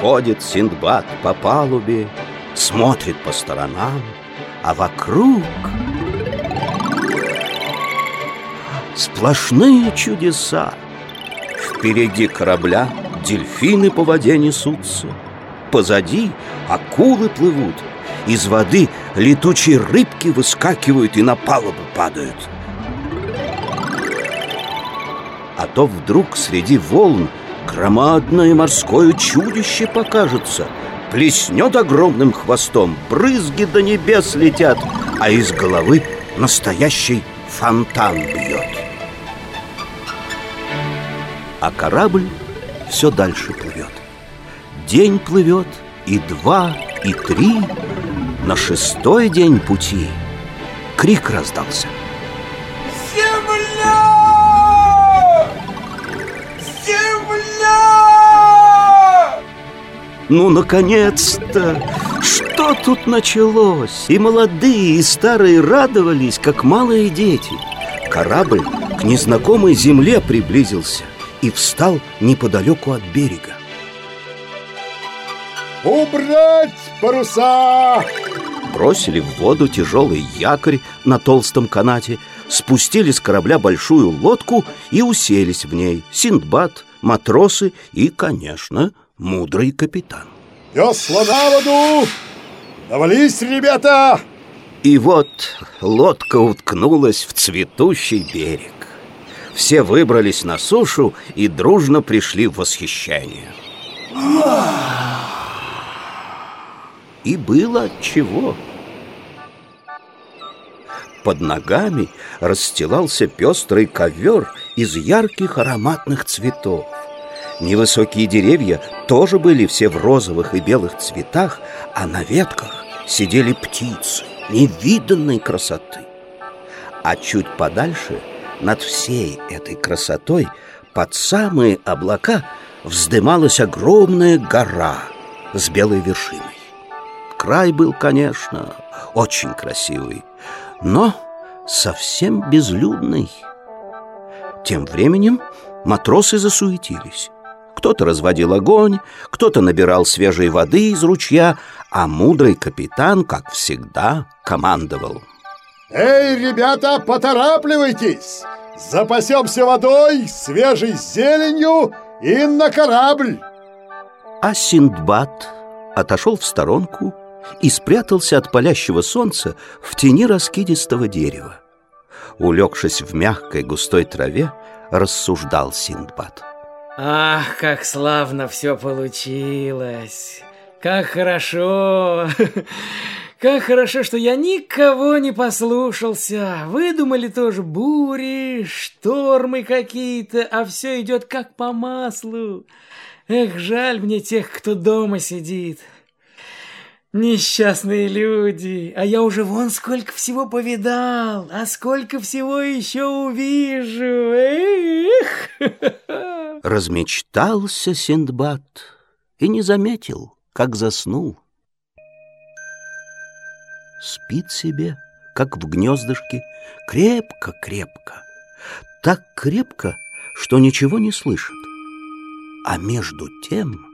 Ходит Синдбад по палубе, смотрит по сторонам, а вокруг сплошные чудеса. Впереди корабля дельфины по воде несутся, позади акулы плывут, из воды летучие рыбки выскакивают и на палубу падают. А то вдруг среди волн громадное морское чудище покажется Плеснет огромным хвостом, брызги до небес летят А из головы настоящий фонтан бьет. А корабль все дальше плывет День плывет, и два, и три. На шестой день пути крик раздался Ну, наконец-то! Что тут началось? И молодые, и старые радовались, как малые дети Корабль к незнакомой земле приблизился И встал неподалеку от берега Убрать паруса! Бросили в воду тяжелый якорь на толстом канате Спустили с корабля большую лодку и уселись в ней Синдбад, матросы и, конечно, мудрый капитан. Весла на воду! Навались, ребята! И вот лодка уткнулась в цветущий берег. Все выбрались на сушу и дружно пришли в восхищение. И было чего. Под ногами расстилался пестрый ковер из ярких ароматных цветов. Невысокие деревья тоже были все в розовых и белых цветах, а на ветках сидели птицы невиданной красоты. А чуть подальше, над всей этой красотой, под самые облака вздымалась огромная гора с белой вершиной. Край был, конечно, очень красивый, но совсем безлюдный. Тем временем матросы засуетились. Кто-то разводил огонь, кто-то набирал свежей воды из ручья, а мудрый капитан, как всегда, командовал. Эй, ребята, поторапливайтесь! Запасемся водой, свежей зеленью и на корабль! А Синдбад отошел в сторонку и спрятался от палящего солнца в тени раскидистого дерева. Улегшись в мягкой густой траве, рассуждал Синдбад. Ах, как славно все получилось! Как хорошо! Как хорошо, что я никого не послушался. Выдумали тоже бури, штормы какие-то, а все идет как по маслу. Эх, жаль мне тех, кто дома сидит. Несчастные люди, а я уже вон сколько всего повидал, а сколько всего еще увижу. Эх! Размечтался Синдбад и не заметил, как заснул. Спит себе, как в гнездышке, крепко-крепко, так крепко, что ничего не слышит. А между тем